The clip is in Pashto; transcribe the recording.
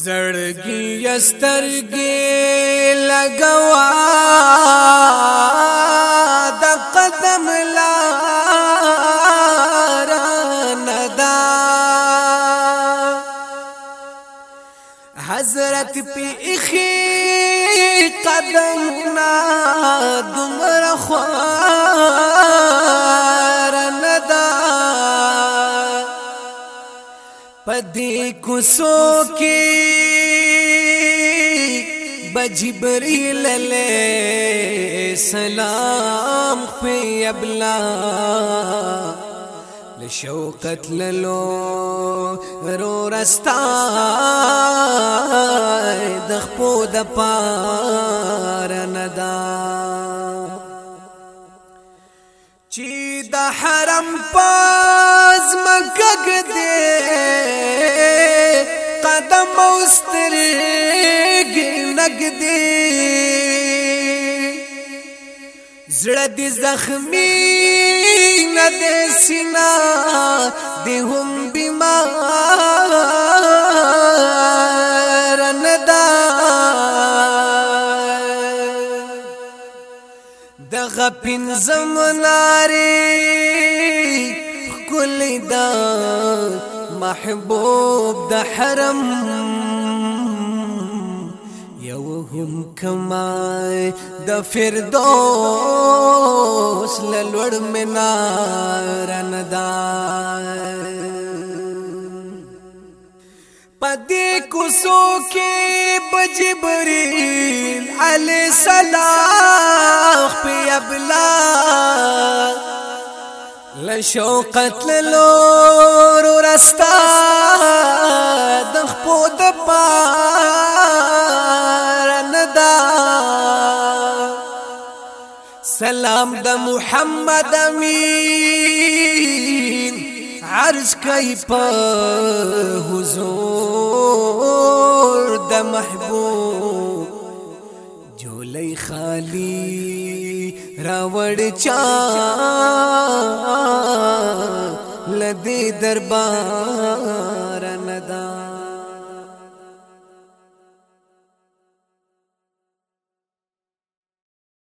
زړګي استرګي لګوا د قدم لار ندا حضرت پی اخی قدم نا دمر خواه پدې کوسو کې بجبريل له سلام په ابلا لشوقت للو رو رستا د خپو د پار ندا چې د حرم پاز مکګ دې سترګې نګدې زړه دې زخمي نه دې سینا دې هم بیمار نه دا د غپین زمناري کل دا محبوب د حرم یو هم کمای د فردوس لړ منار ندا پدې کوسو کې بجبريل علي سلام په ابلا لشوقت للور سلام د محمد امین عرض کوي په حضور د محبوب جولې خالی راوړ چا لدی دربار ندا